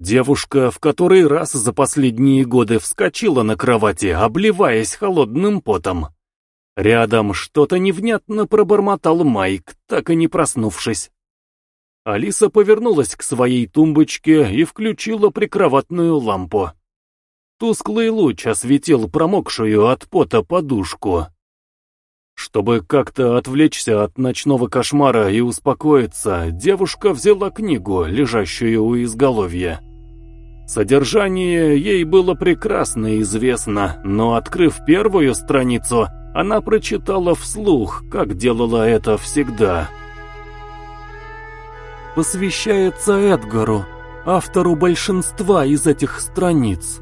Девушка в который раз за последние годы вскочила на кровати, обливаясь холодным потом. Рядом что-то невнятно пробормотал Майк, так и не проснувшись. Алиса повернулась к своей тумбочке и включила прикроватную лампу. Тусклый луч осветил промокшую от пота подушку. Чтобы как-то отвлечься от ночного кошмара и успокоиться, девушка взяла книгу, лежащую у изголовья. Содержание ей было прекрасно известно, но, открыв первую страницу, она прочитала вслух, как делала это всегда. Посвящается Эдгару, автору большинства из этих страниц.